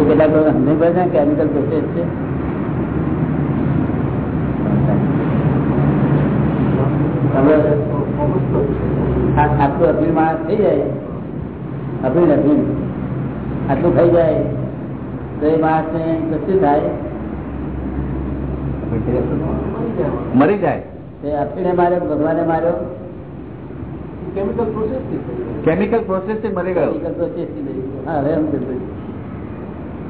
હજુ કેટલાક લોકો સમજ પડે છે કેમિકલ પ્રોસેસ છે હવે આ- આટલું અભિન માણસ થઈ જાય અભિન અભિન આટલું ખાઈ જાય તો એ માણસ ને કશું થાય મરી જાય તે અફીને માર્યો ભગવાને માર્યો કેમિકલ પ્રોસેસથી કેમિકલ પ્રોસેસથી મરી ગયો કેમિકલ પ્રોસેસથી થઈ ગયું. હા હવે સમજ પડી.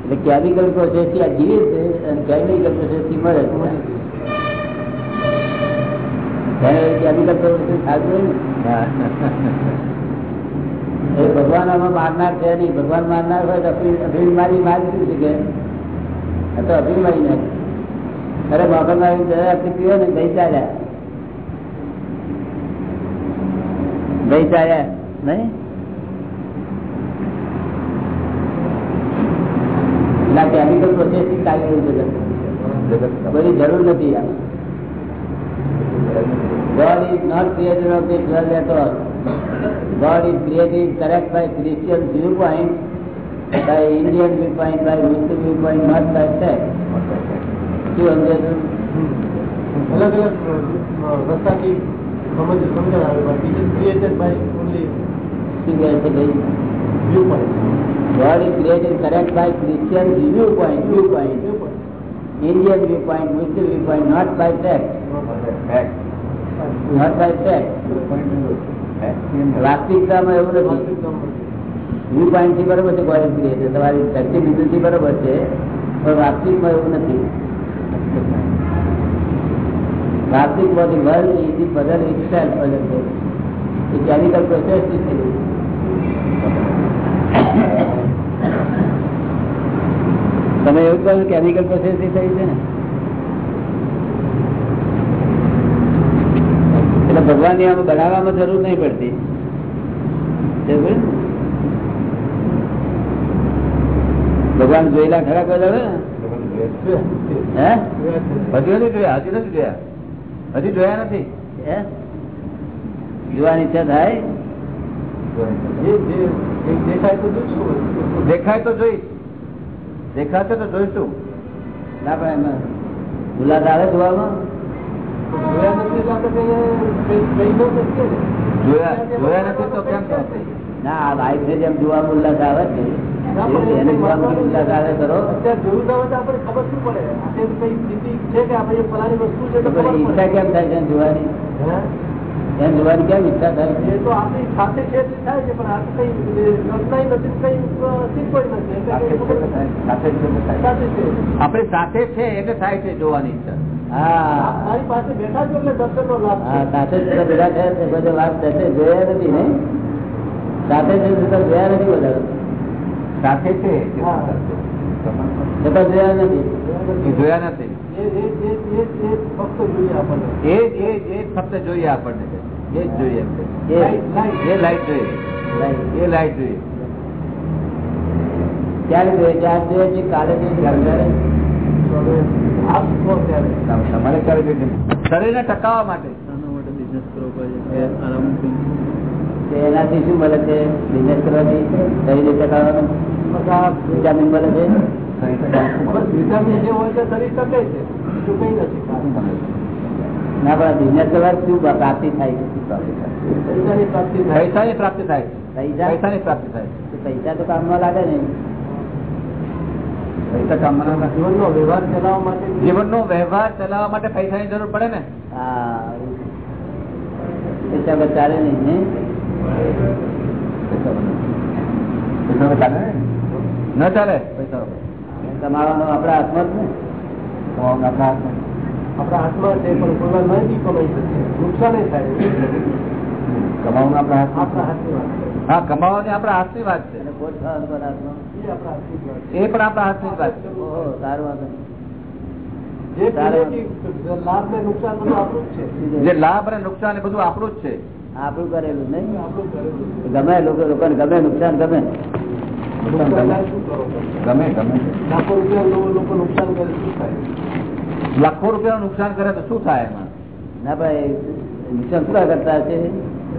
એટલે કેમિકલ પ્રોસેસથી આ જીવે છે અને કેમિકલ પ્રોસેસથી મરે છે. કેમિકલ પ્રોસેસ થતું હોય ને. એ ભગવાન આમાં મારનાર છે નહીં. ભગવાન મારનાર હોય તો અફીણ અફીણ મારી મારી શું શકે આ તો અફીણ મારી નાખે. અરે મોકલ મારી દયા આપી પીવો ને, દહીં ચાલ્યા. દહીં ચાલ્યા. નહીં? ના કેમિકલ પ્રોસેસથી ચાલી રહ્યું છે બધી જરૂર નથી આ God is not creator of this world at all. God is created correct by Christian viewpoint, by Indian viewpoint, by Muslim viewpoint, not by sect. શું સમજે છે? અલગ અલગ રસ્તાથી સમજ સમજણ આવે બાકી ઇઝ ક્રિએટેડ બાય ઓનલી શું કહે છે ભાઈ? View point God is created correct by Christian viewpoint, viewpoint, Indian viewpoint, Muslim viewpoint, not by fact. not by fact. વાસ્તવિકતામાં એવું નથી વ્યૂ પોઈન્ટથી બરોબર છે ગોડ ક્રિએટર તમારી શક્તિ બિંદુ થી બરોબર છે પણ વાસ્તવિકમાં એવું નથી વાસ્તવિક વર્લ્ડ ઇઝ બદલ ઇટ સેલ્ફ બદલ છે એ કેમિકલ પ્રોસેસથી થયેલું તમે એવું કહો કેમિકલ પ્રોસેસ થઈ છે ને? એટલે ભગવાનની આમ બનાવવામાં જરૂર નહીં પડતી. ભગવાન જોયેલા ખરા હે? હજી નથી જોયા હજી નથી જોયા. હજી જોયા નથી. જોવાની ઈચ્છા થાય? દેખાય તો જોઈશ. દેખાશે તો જોઈશું. ના પણ એમાં મુલાદ આવે જોવામાં? જોયા નથી તો કેમ ના આ વાઈફ ને જેમ જોવા ઉલ્લાસ આવે છે એને ઉલ્લાસ આવે કરો અત્યારે જોયું ના હોય તો આપણે ખબર શું પડે? કઈ સ્થિતિ છે કે આપણે ફલાની વસ્તુ છે તો તો પછી ખબર ઈચ્છા કેમ થાય છે જોવાની? પડે જોવાની કેમ ઈચ્છા થાય? છે એ તો આપણી સાથે છે થાય છે પણ આ કઈ નથી કઈ એટલે સાથે તો થાય. છે તો થાય. સાથે છે. આપણે સાથે છે એટલે થાય છે જોવાની ઈચ્છા. હા. મારી પાસે બેઠા છો એટલે દર્શન નો લાભ સાથે જ થયા છે બધે વાત સાથે જોયા નથી ને સાથે જોયા નથી સાથે છે છતાં જોયા નથી. એ જોયા નથી. ફક્ત જોઈએ આપણને. જ ફક્ત જોઈએ. એ જ જોઈએ. એમ છે. એ લાઈટ, લાઈટ. એ લાઈટ જોઈએ. એ લાઈટ જોઈએ. ક્યારે જોઈએ? ત્યાં જોઈએ છે? કાલે જોઈએ છે? ક્યારે તો હવે આપ કહો ત્યારે તમારે ક્યારે જોઈએ શરીરને ટકાવવા માટે. તે એનાથી શું મળે છે? બિઝનેસ કરવાથી કઈ રીતે વિટામિન મળે છે? વિટામિન જે હોય તે શરીર ટકે છે. શું કઈ નથી. ના પણ બિઝનેસ કરવાથી શું પ્રાપ્તિ થાય પૈસાની પ્રાપ્તિ થાય પૈસાની પ્રાપ્તિ થાય પૈસા? પૈસાની પ્રાપ્તિ થાય તો પૈસા તો કામમાં લાગે ને. પૈસા કામમાં. જીવનનો વ્યવહાર ચલાવવા માટે જીવનનો વ્યવહાર ચલાવવા માટે પૈસાની જરૂર પડે ને. હા. પૈસા ચાલે નહીં ને. પૈસા ચાલે. ન? ચાલે? પૈસા. કમાવાનો આપણા હાથમાં જ ને. આપણા હાથમાં. આપણા હાથમાં છે પણ કોઈ વાર નહીં કમાઈ શકીએ નુકસાન થાય. કમાવાનું આપણા આપણા હાથની વાત હા કમાવાની આપણા હાથની વાત છે. અને પોત ખાવાનું કોના હાથમાં? એ આપણા હાથની જ વાત છે. એ પણ આપણા હાથની વાત છે. ઓહો, સારું વાંધો જે લાભ ને નુકસાન બધું આપણું જ છે. લાભ અને નુકસાન એ બધું આપણું જ છે. આપણું કરેલું નહીં. આપણું કરેલું છે. ગમે લોકો લોકોને ગમે નુકસાન ગમે. ગમે ગમે. લાખો રૂપિયા લોકો લોકો નુકસાન કરે શું થાય? લાખો રૂપિયા નુકસાન કરે તો શું થાય એમાં? ના ભાઈ નુકસાન શું કરતા છે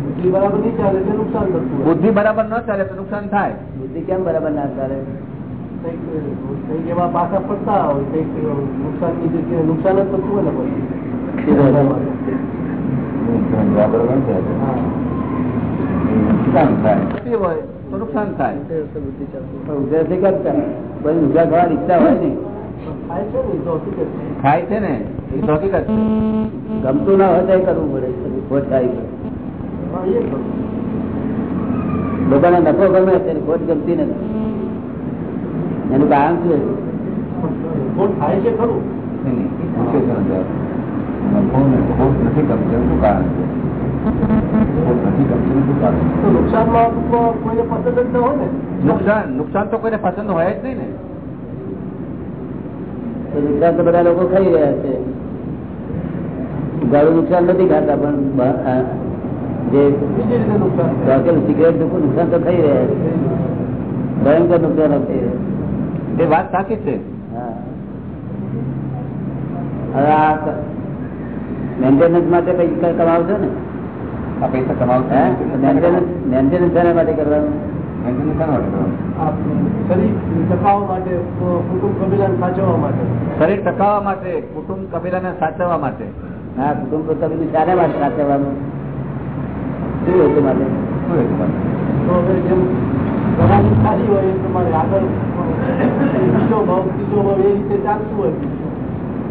બુદ્ધિ બરાબર નહીં ચાલે એટલે નુકસાન થતું બરાબર ન ચાલે તો નુકસાન થાય. બુદ્ધિ કેમ બરાબર ના ચાલે? કંઈક કંઈક એવા પાછા પડતા હોય કંઈક નુકસાનની જગ્યાએ નુકસાન જ થતું હોય ને બરાબર હા નુકસાન થાય. નુકસાન થાય. ઉધર ખાવાની ઈચ્છા હોય ને. થાય છે ને એ હકીકત છે. ગમતું ના હોય તો કરવું પડે ખોટ થાય છે. લોકોને નફો ગમે છે ખોટ ગમતી નથી. એનું કારણ શું છે? ખોટ થાય છે? ખરું નુકસાન તો કોઈને પસંદ હોય જ નહીં ને. તો નુકસાન તો બધા લોકો ખાઈ રહ્યા છે. ગાળું નુકસાન નથી ખાતા પણ જે. રોકેલ સિગરેટ લોકો નુકસાન તો ખાઈ રહ્યા છે. ભયંકર નુકસાન થઈ રહ્યા છે. એ વાત સાચી છે. હા. હવે આ મેન્ટેનન્સ માટે પૈસા કમાવશો ને? આ પૈસા કમાવશે હે? મેન્ટેનન્સ મેન્ટેનન્સ માટે કરવાનું? માટે શરીર ટકાવવા માટે કુટુંબ ટકાવવા માટે સાચવવા માટે. હા કુટુંબ તો ચારે માટે સાચવવાનું. શું હેતુ માટે? શું હેતુ સારી હોય પ્રમાણે આગળ બીજો ભાવ ત્રીજો ભાવ એ રીતે ચાલતું હોય.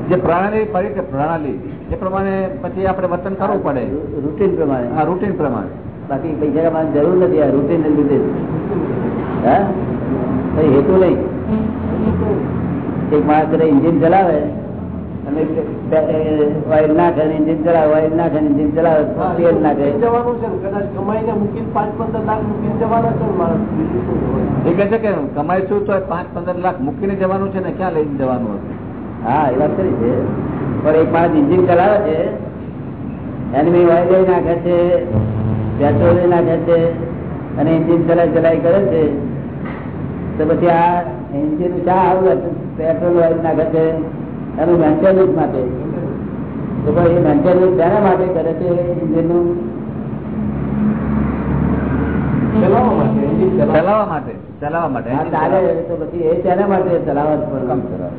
જે પ્રણાલી પડી કે પ્રણાલી એ પ્રમાણે પછી આપણે વર્તન કરવું પડે. રૂટીન પ્રમાણે. આ રૂટીન પ્રમાણે. બાકી પૈસા કમાવાની જરૂર નથી આ રૂટીન લીધે હા? કઈ હેતુ નહીં. એક માણસ ઇન્જિન ચલાવે અને ઓઇલ નાખે ઇન્જિન ચલાવે ઓઇલ નાખે ઇન્જિન ચલાવે તેલ નાખે જવાનું છે ને કદાચ કમાઈને મૂકીને પાંચ પંદર લાખ મૂકીને જવાના છે માણસ. શું એ કહે છે કે કમાઈશું તો પાંચ પંદર લાખ મૂકીને જવાનું છે ને ક્યાં લઈને જવાનું હતું? હા એ વાત કરી છે. પણ એક માણસ ઇન્જિન ચલાવે છે એની વાયર ઓઇલ નાખે છે પેટ્રોલ નાખે છે અને એન્જિન ચલાઈ ચલાઈ કરે છે તો પછી આ એન્જિન શા આવું પેટ્રોલ વાળી નાખે છે એનું મેન્ટેનન્સ માટે. તો ભાઈ એ મેન્ટેનન્સ શેના માટે કરે છે એન્જિનનું? ચલાવવા માટે ચલાવવા માટે ચલાવવા માટે ચાલે તો પછી એ તેના માટે ચલાવવા જ કામ ચલાવવા.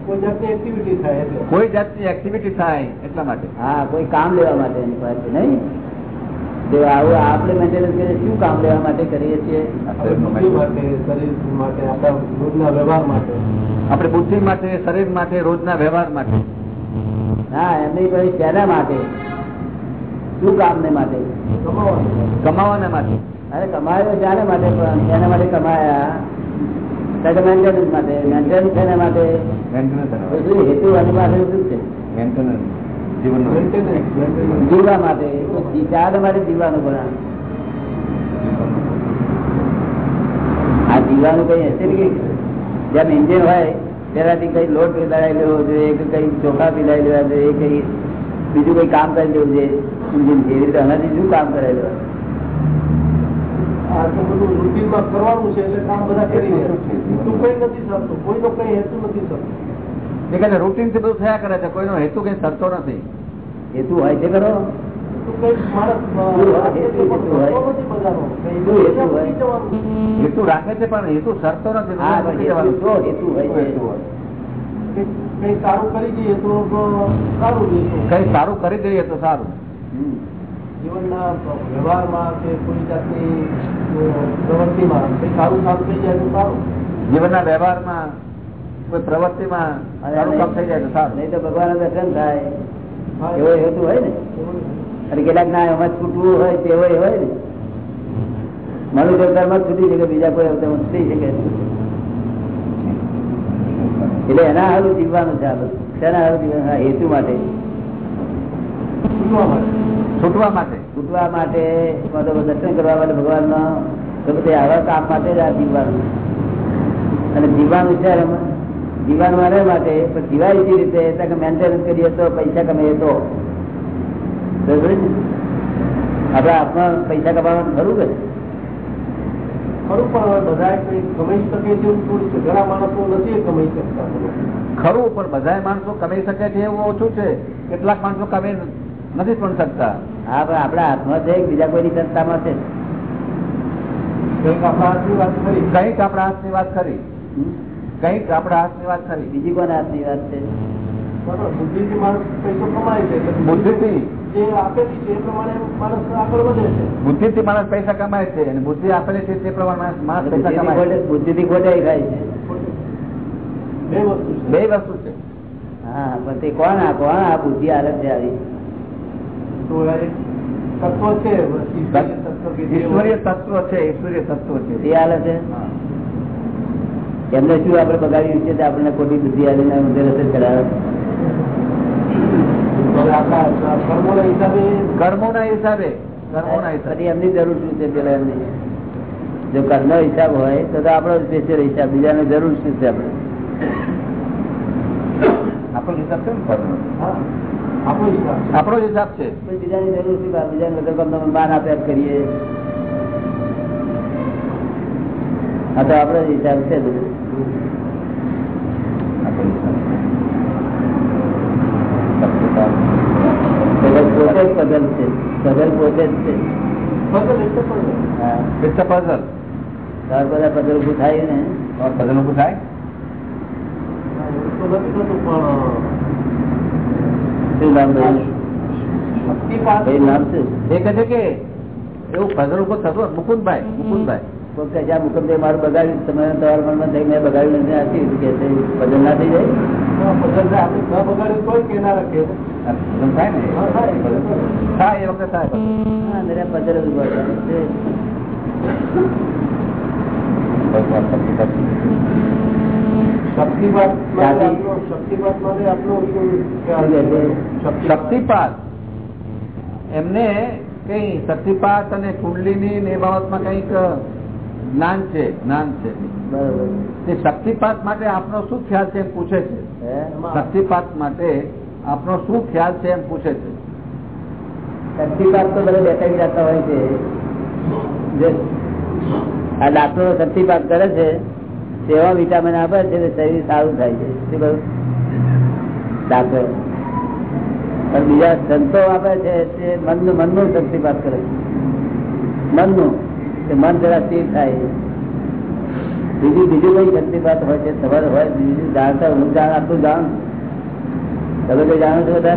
કોઈ જાતની એક્ટિવિટી થાય એટલે. માટે. હા કોઈ કામ લેવા માટે એની પાસે નહીં? તો આવું આપણે મેન્ટેનન્સ કરીએ શું કામ લેવા માટે કરીએ છીએ? આપણે બુદ્ધિ માટે શરીર માટે રોજના વ્યવહાર માટે. હા એમની પછી શેના માટે? શું કામ ને માટે? કમાવાના માટે. અરે કમાયો શાને માટે? પણ એના માટે કમાયા. મેન્ટેનન્સ માટે મેન્ટેનન્સ શેના માટે? Maintenance તો એના શું હેતુ આની પાસે શું છે? Maintenance. જીવનનું. Maintenance, maintenance. જીવવા માટે તો માટે જીવવાનું પણ આ જીવવાનું કઈ હશે ને જેમ ઇન્જિન હોય તેનાથી કઈ લોટ પીલાઈ લેવો જોઈએ કે કઈ ચોખા પીલાઈ લેવા જોઈએ કઈ બીજું કઈ કામ કરી લેવું જોઈએ. ઇન્જિન એવી રીતે આનાથી શું કામ કરાવી લેવા કરવાનું છે એટલે કામ બધા કરી હેતુ કઈ નથી સરતું કોઈનો કઈ હેતુ નથી સરતો. એ રૂટીનથી બધું થયા કરે છે કોઈનો હેતુ કઈ સરતો નથી. હેતુ હોય છે ખરો? હેતુ રાખે છે પણ હેતુ સરતો નથી હેતુ. કઈ- સારું કરી દઈએ તો સારું કઈ સારું કરી દઈએ તો સારું. જીવનના વ્યવહારમાં કે કોઈ જાતની પ્રવૃત્તિમાં કઈ સારું કામ થઈ જાય તો સારું. જીવનના વ્યવહારમાં કોઈ પ્રવૃત્તિમાં સારું કામ થઈ જાય તો સારું. નહીં તો ભગવાન દર્શન થાય. એવો હેતુ હોય ને. અને કેટલાક ના એમાં છૂટવું હોય તેવો હોય ને. મારું અવતારમાં છૂટી શકે બીજા કોઈ અવતારમાં થઈ શકે. એટલે એના હારું જીવવાનું છે આ બધું. હારું જીવવાનું? હેતુ માટે. છૂટવા માટે. છૂટવા માટે દર્શન કરવા માટે ભગવાનનો તો બધે આવા કામ માટે જ આ જીવવાનું અને જીવવાનું છે જીવવાનું એના માટે પણ જીવાય એવી રીતે મેન્ટેનન્સ કરીએ તો પૈસા કમાઈએ તો. આપડે? હાથમાં પૈસા કમાવાનું ખરું કે? ખરું પણ હવે બધા કમાઈ શકે છે ઘણા માણસો નથી કમાઈ શકતા. ખરું પણ બધા માણસો કમાઈ શકે છે એવું ઓછું છે. કેટલાક માણસો કમાઈ નથી પણ શકતા. હા પણ આપણા હાથમાં છે બીજા કોઈની સંસ્થામાં છે. કંઈક આપણા હાથની વાત કરી. કંઈક આપણા હાથની વાત કરી. હમ? આપણા હાથની વાત ખરી બીજી કોના હાથની વાત છે? બુદ્ધિથી માણસ પૈસો કમાય છે. બુદ્ધિથી? એ પ્રમાણે માણસ આગળ વધે છે. બુદ્ધિથી માણસ પૈસા કમાય છે અને બુદ્ધિ આપેલી છે તે પ્રમાણે માણસ- પૈસા કમાય છે. ખોટે- બુદ્ધિથી ખોટાઈ છે. બે વસ્તુ છે. બે વસ્તુ છે. હા પણ તે કોણ આ કોણ આ બુદ્ધિ આરત છે આવી તો આ એક તત્વ છે બસ ઈશ્વરીય તત્વ કે જે ઈશ્વરીય તત્વ છે ઈશ્વરીય તત્વ છે તે હાલત છે હા. એમને શું આપણે બગાડ્યું છે તે આપણને ખોટી બુદ્ધિ આવીને ઊંધે રસ્તે ચડાવે હવે આપણા કર્મોના હિસાબે કર્મોના હિસાબે કર્મોના હિસાબે પછી એમની જરૂર શું છે પેલા એમની જો કર્મનો હિસાબ હોય તો તો આપણો સ્પેશિયલ હિસાબ બીજાને જરૂર શું છે આપણે આપણો હિસાબ છે ને કર્મનો? હા આપણો હિસાબ છે. આપણો જ હિસાબ છે. બીજાની જરૂર શું બીજાને બધો માન આપ્યા જ કરીએ. હા તો આપણો જ હિસાબ છે બધું. પોતે જ પઝલ છે. પઝલ પોતે જ છે. બધા પઝલ ઉભું થાય ને? puzzle ઊભું થાય? એ કહે છે કે એવું puzzle ઊભું થતું મુકુંદભાઈ મુકુંદભાઈ. કોઈ કહે છે આ મુકમભાઈ મારું બગાડ્યું તમે તમારા મનમાં થઈ મેં બગાડ્યું નથી. આથી કે છે? ના થઈ જાય? ફસલ આપણે ન બગાડ્યું તોય કેના રાખે. આ થાય ને? થાય. થાય. એ વખતે થાય શક્તિપાત એમને કઈ શક્તિપાત અને કુંડલીની ને બાબતમાં કંઈક જ્ઞાન છે જ્ઞાન છે. બરોબર. તે શક્તિપાત માટે આપનો શું ખ્યાલ છે એમ પૂછે છે? શક્તિપાત માટે આપનો શું ખ્યાલ છે એમ પૂછે છે? શક્તિપાત તો બધા બેઠા જતા હોય છે. આ ડાક્ટરો શક્તિપાત કરે છે. તેવા વિટામિન આપે છે શરીર સારું થાય છે. ડાક્ટર. પણ બીજા સંતો આપે છે તે મનનું મનનું શક્તિપાત કરે છે. મનનું. કે મન જરા સ્થિર થાય. બીજું બીજું કઈ શક્તિપાત હોય છે? ખબર હોય બીજું જાણતા, હું જાણ, આટલું જાણ તમે કઈ જાણો છો બધા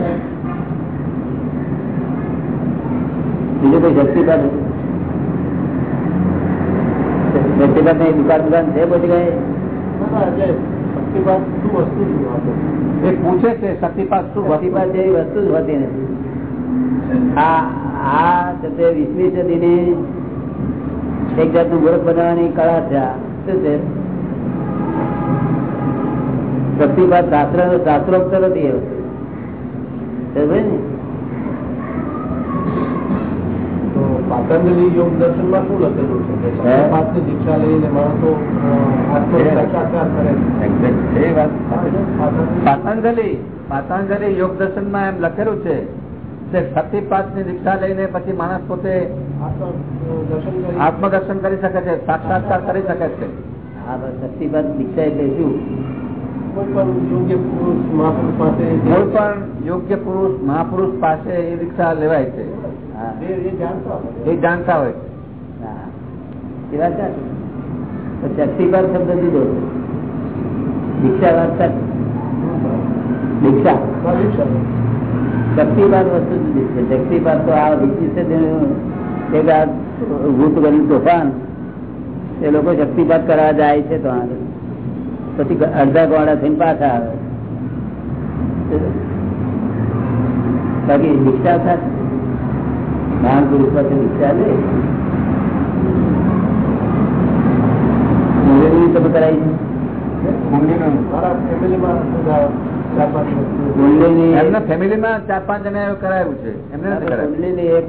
બીજું કઈ શક્તિપાત શક્તિપાતની દુકાન દુકાન છે બધી કઈ? શક્તિપાત શું વસ્તુ એ પૂછે છે શક્તિપાત શું શક્તિપાત જેવી વસ્તુ જ હોતી નથી. આ આ તે વીસમી સદીની એક જાતનું મૂર્ખ બનાવવાની કળા છે. આ શું છે? શક્તિપાત શાસ્ત્ર શાસ્ત્રોક્ત નથી એવું ને તો પાતંજલિ યોગ દર્શનમાં શું લખેલું છે? દીક્ષા લઈને માણસો પાતંજલિ પાતંજલિ યોગ દર્શનમાં એમ લખેલું છે કે શક્તિપાતની દીક્ષા લઈને પછી માણસ પોતે આત્મ દર્શન કરી આત્મદર્શન કરી શકે છે સાક્ષાત્કાર કરી શકે છે. શક્તિપાત દીક્ષા એટલે શું? કોઈ પણ યોગ્ય પુરુષ મહાપુરુષ પાસે કોઈ પણ યોગ્ય પુરુષ મહાપુરુષ પાસે એ દીક્ષા લેવાય છે. જે જાણતા હોય. એ વાત શક્તિપાત શબ્દ દીધો. દીક્ષા વાંચતા. દીક્ષા. શક્તિપાત વસ્તુ જુદી છે. શક્તિપાત તો આ વિચિત્ર છે એક આ ભૂત ગયું તોફાન. એ લોકો શક્તિપાત કરવા જાય છે તો આગળ પછી અડધા ગોળા થઈને પાછા આવે. બાકી દીક્ષા સાચી મહાન પુરુષ પાસે ફેમિલીમાં બધા ચાર પાંચ જણા કરાયું છે. એમને એક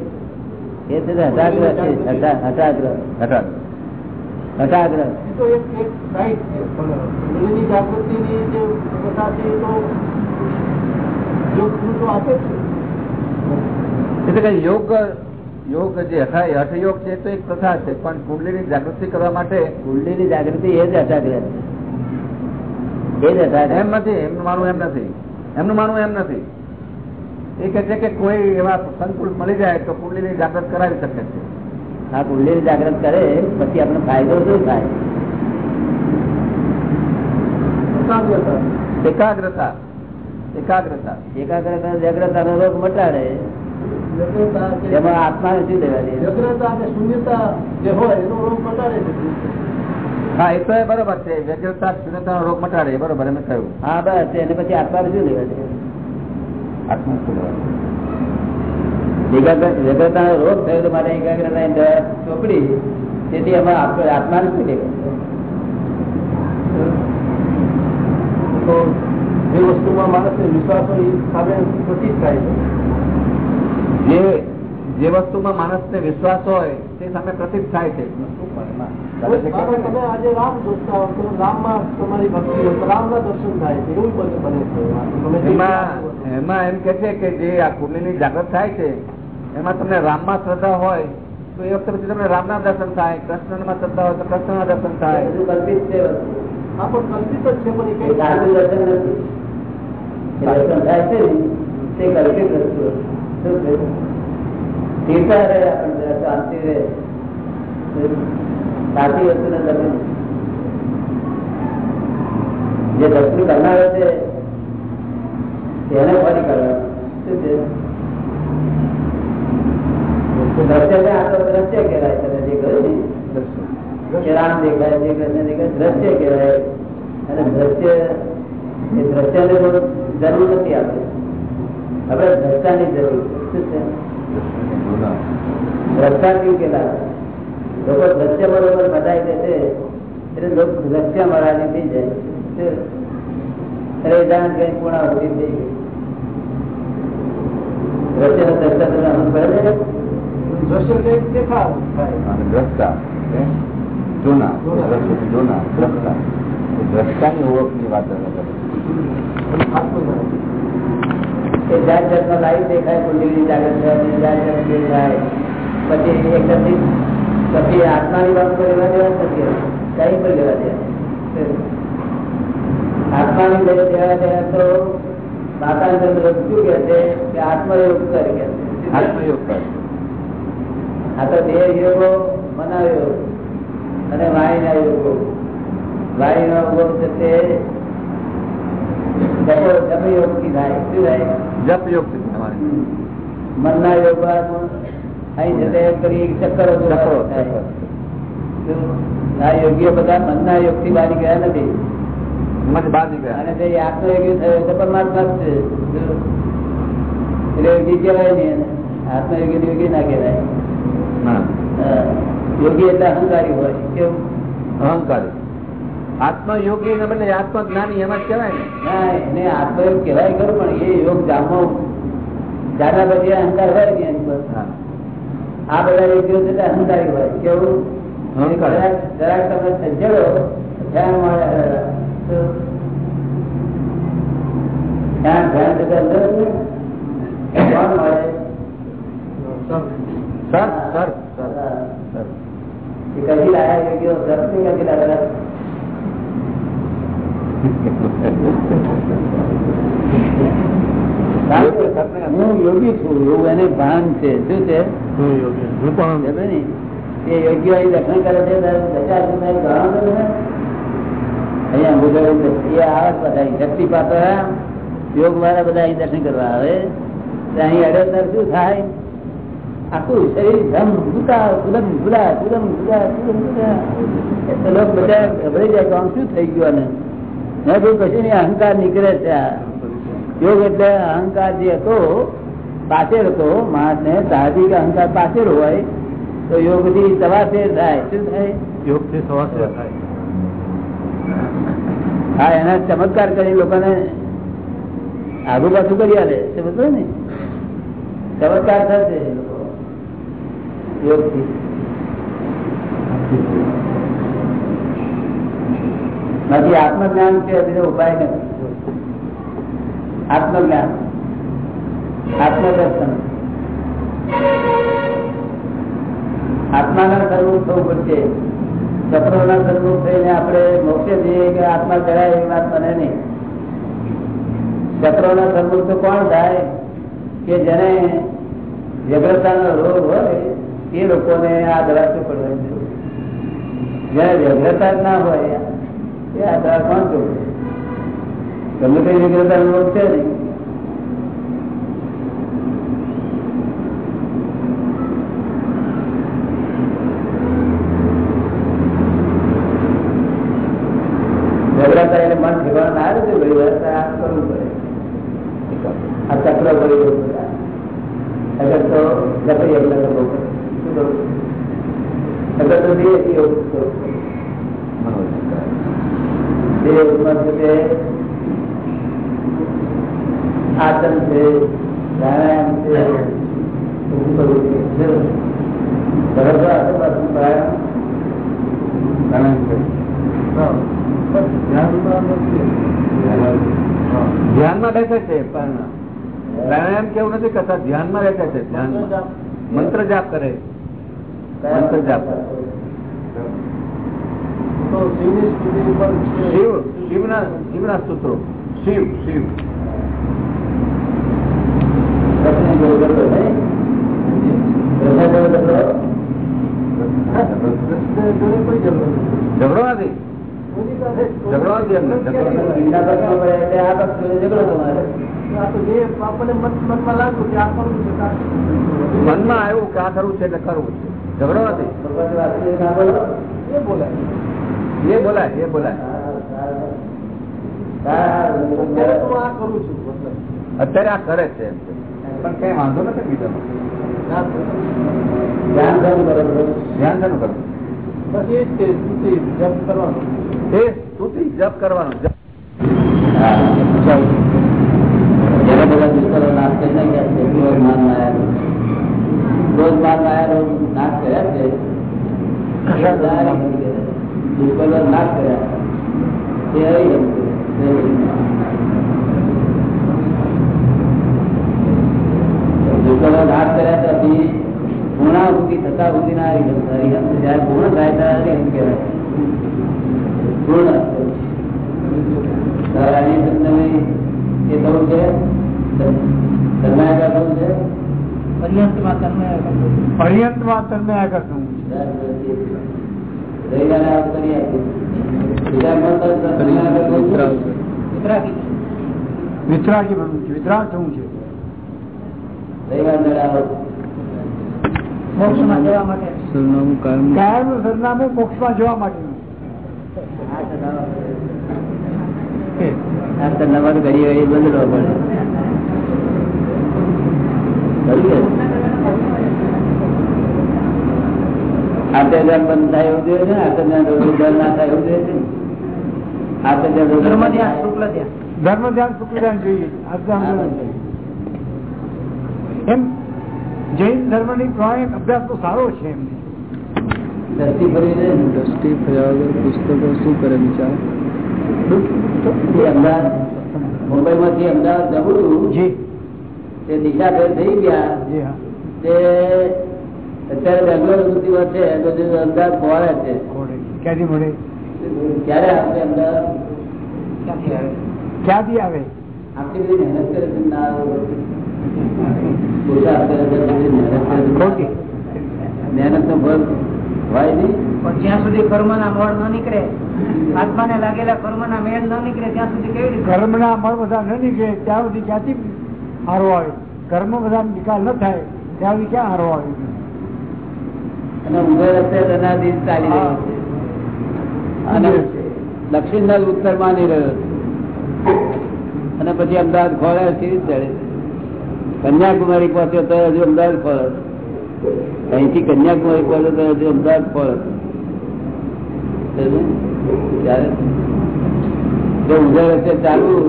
એ છે. તે છે હઠા- હઠાગ્રહ હટાવ. હઠાગ્રહ કુંડલીની એટલે કે યોગ યોગ જે હઠયોગ છે તો એક પ્રથા છે. પણ કુંડલીની જાગૃતિ કરવા માટે કુંડલીની જાગૃતિ એ જ હઠાગ્રહ એ જ એમ નથી એમનું માનવું એમ નથી. એમનું માનવું એમ નથી. એ કહે છે કે કોઈ એવા સંકુલ મળી જાય તો કુંડલીની જાગૃત કરાવી શકે છે. આ કુંડલી જાગૃત કરે પછી આપણે ફાયદો શું થાય? એકાગ્રતા. એકાગ્રતા. એકાગ્રતા એકાગ્રતા જાગ્રતા નો રોગ મટાડે. એમાં આત્મા શું લેવા શૂન્યતા હા એ તો બરોબર છે. વ્યગ્રતા શૂન્યતાનો રોગ મટાડે બરોબર એમ કહ્યું. હા બસ એને પછી આત્મા શું લેવા દે આત્મા શું રોગ થયો તો મારે એકાગ્રતા ની દવા ચોપડી તેથી એમાં આત્મા શું લેવા જે વસ્તુમાં માણસને વિશ્વાસ હોય સામે પ્રતીત થાય છે. જે જે વસ્તુમાં માણસને વિશ્વાસ હોય તે સામે પ્રતિક થાય છે. તમે આજે રામ જોતા હો રામમાં તમારી ભક્તિ રામના દર્શન થાય છે એવું બને બને છે. એમાં એમાં એમ કે છે કે જે આ કુંડલીની જાગૃત થાય છે એમાં તમને રામમાં શ્રદ્ધા હોય તો એ વખતે પછી તમને રામના દર્શન થાય કૃષ્ણમાં શ્રદ્ધા હોય તો કૃષ્ણના દર્શન થાય. કલ્પિત છે. હા પણ કલ્પિત જ છે પણ એ એ કઈ દર્શન નથી. દર્શન થાય છે તે કલ્પિત વસ્તુ શું છે? સ્થિરતા રહે આપણને જરા શાંતિ રહે સાચી વસ્તુને દર્શન જે દર્શન કરનારો છે તેને ફરી કરવા શું છે દ્રશ્ય ને આ તો દ્રશ્ય કહેવાય તમે જે કહ્યું ને કે રામ દેખાય છે કૃષ્ણ દેખાય દ્રશ્ય કહેવાય અને દ્રશ્ય એ દ્રશ્યને તો જરૂર નથી આપણે આપણે દ્રષ્ટાની જરૂર દ્રષ્ટા કેવું કેલા લોકો દ્રશ્ય બરોબર બધાઈ દે છે એટલે લોકો દ્રશ્ય મરાજી થઈ જાય? અરે જાણ કઈ પૂર્ણાહુતિ થઈ ગઈ. દ્રશ્ય દ્રષ્ટા તમને અનુભવ પડે છે દ્રશ્ય કે દેખા દ્રષ્ટા એ જૂના દ્રશ્ય જૂના દ્રષ્ટા. દ્રષ્ટાની ઓળખની વાત અમે કરી કે જાત જાતનો લાઈવ દેખાય કુંડલીની જાગૃત થવાની જાત જાત દેખાય પછી એક પછી પછી આત્માની વાત પર લેવા દેવા નથી કઈ પર લેવા દેવા. આત્માની લઈ દેવા દેવા તો માતા શું કે છે કે આત્મયોગ કર કે આત્મયોગ આ તો દેહ યોગો મનાવ્યો અને વાણીના યોગો. વાણીનો યોગ છે તે જપયોગથી થાય શું થાય જપ યોગ છે તમારે મનના યોગમાં અહીં જતે કરી ચક્કરો ચક્રો થાય આ યોગીઓ બધા મનના યોગથી બહાર ગયા નથી એમાંથી બહાર નીકળ્યા અને તે આત્મયોગી થયો તો પરમાત્મા જ છે એટલે યોગી કહેવાય નહીં એને. આત્મયોગી યોગી ના કહેવાય ના અ, યોગી એટલે અહંકારી હોય કેવું અહંકારી આત્મયોગી ને બદલે આત્મજ્ઞાની એમ જ કહેવાય ને. ના એને આત્મયોગ કહેવાય ખરું પણ એ યોગ જામો. જાતા પછી અહંકાર હોય ને એની પર. આ બધા યોગીઓ છે તે અહંકારી હોય. કેવું. જરાક તમે સંજેડો ધ્યાન ધ્યાન ધ્યાન થતા અંદર કોણ મળે સર સર સર સર કદી લાયા યોગીઓ સર્ફ કદી લાયા હું યોગી છું એવું એને ભાન છે. શું છે? એ યોગ્ય કરે? અહીંયા બધા અહીં શક્તિપાતો યોગ વાળા બધા અહીં દર્શન કરવા આવે. તો અહીં અડેસર શું થાય? આખું શરીર ધમ ભૂતા ગુલમ ભૂલા ગુલમ ભૂલા ગુલમ ભૂલા. એટલે બધા ગભરાઈ જાય કે આમ શું થઈ ગયું કહ્યું કશું નહીં અહંકાર નીકળે છે. યોગ એટલે અહંકાર જે હતો પાછળ હતો માણસને સાહજિક અહંકાર પાછળ હોય તો યોગથી સવાસેર થાય. શું થાય? યોગથી સવાસેર થાય. હા એના ચમત્કાર કરી લોકોને આગુ પાછું કરી આલે. છે બધું ને? ચમત્કાર થશે યોગથી બાકી આત્મજ્ઞાન છે, બીજો ઉપાય નથી. આત્મજ્ઞાન. આત્મદર્શન. આત્માના સર્વરૂપ થવું પડશે. સપનોના સર્વરૂપ થઈને આપણે મોક્ષે જઈએ કે આત્મા જણાય એ વાત મને નહીં. સત્રોના સર્વરૂપ તો કોણ થાય કે જેને વ્યગ્રતાનો રોગ હોય, એ લોકોને આ દવા પડવા જયારે વ્યગ્રતા જ ના હોય એ આ દવા અનુભવ છે નહીં. વ્યગ્રતા એટલે મન ઠેવાણ ના આવે ઘણી વાર કરવું પડે. આ ચક્ર પડી ગયું અગર તો બે યોગમાં છે. આસન છે પ્રાણાયામ છે એવું કરવું છે. બરાબર પાછું પ્રાણાયામ. ધ્યાનમાં બેસે છે પણ પ્રાણાયામ કેવું નથી કરતા? ધ્યાનમાં બેસે છે ધ્યાનમાં. મંત્ર જાપ. કરે. મંત્ર જાપ. કરે તો શિવની સ્તુતિ ઉપર શિવ શિવના શિવના સૂત્રો શિવ શિવ. ઝઘડો નથી. ઝઘડો નથી એમને. મનમાં આવ્યું કે આ કરવું છે એટલે કરવું છે. ઝઘડો નથી. એ બોલાય જે બોલાય. અત્યારે આ કરું છું અત્યારે આ કરે છે. પણ કઈ વાંધો નથી બીજાનો. ધ્યાન ધ્યાન કરો છો. ધ્યાન શાનું બસ એ જ તે સ્તુતિ જપ કરવાનું. એ સ્તુતિ જપ કરવાનો જપ. હા, ચાલો. બધા દુષ્કર્મો નાશ કરી નાખ્યા છે ક્રોધ માન માયા ક્રોધ માન માયા નાશ કર્યા છે. દુષ્કર્મો નાશ કર્યા. એ. દુષ્કર્મો નાશ કર્યા પછી પૂર્ણાહુતિ થતા સુધી ના હરિહંસ જયારે પૂર્ણ થાય ત્યારે હરિહંસ કહેવાય. પૂર્ણ એ થવું છે? થવું છે? પર્યંતમાં તમે પર્યંતમાં તમે આ કરતું રવિવારે આપ કરી છે? વિતરાગી બનવું છે વિતરાગ થવું છે રવિવાર દડે આવો મોક્ષમાં જવા માટે સરનામું કાયમ કાયમનું સરનામું માટેનું આ સરનામા ઘડી ઘડી બદલવા પડે છે? આત્મધ્યાન બંધ થાય એવું જોઈએ છે રોગનું ના થાય એવું જોઈએ છે ને? આત્મધ્યાન રોગનું બંધ થાય. ધર્મ ધ્યાન શુક્લ ધ્યાન જોઈએ. ધ્યાન જોઈએ. એમ જૈન ધર્મની પ્રાણાયામ અભ્યાસ તો સારો છે એમ. દ્રષ્ટિ ફરવી દ્રષ્ટિ ફર્યા વગર પુસ્તકો શું કરે બિચારા એ અમદાવાદ મુંબઈ માંથી અમદાવાદ જવું જી. તે દિશા ફેર થઈ ગયા. જી તે અત્યારે બેંગ્લોર સુધી છે તો જે અમદાવાદ પહોળે છે. ક્યાંથી મળે? ક્યારે આપણે અમદાવાદ? ક્યાંથી આવે? આપણી બધી મહેનત કરે છે ના મહેનત નો ભર હોય નહીં. પણ જ્યાં સુધી કર્મ ના મળ ન નીકળે આત્માને લાગેલા કર્મ ના મેળ ન નીકળે ત્યાં સુધી કેવી રીતે? કર્મના મળ બધા ન નીકળે ત્યાં સુધી ક્યાંથી હારો આવે? કર્મ બધા નિકાલ ન થાય ત્યાં સુધી ક્યાં હારો આવે? ઉભે રસ્તે અનાદિત ચાલી રહ્યું છે. અને દક્ષિણ નલ ઉત્તર માની રહ્યો છે. અને પછી અમદાવાદ ખોળે ચડે કન્યાકુમારી પહોંચ્યો તો હજુ અમદાવાદ ખોળે અહીંથી કન્યાકુમારી પહોંચ્યો તો હજુ અમદાવાદ ખોળે જો ઊંધા રસ્તે ચાલવું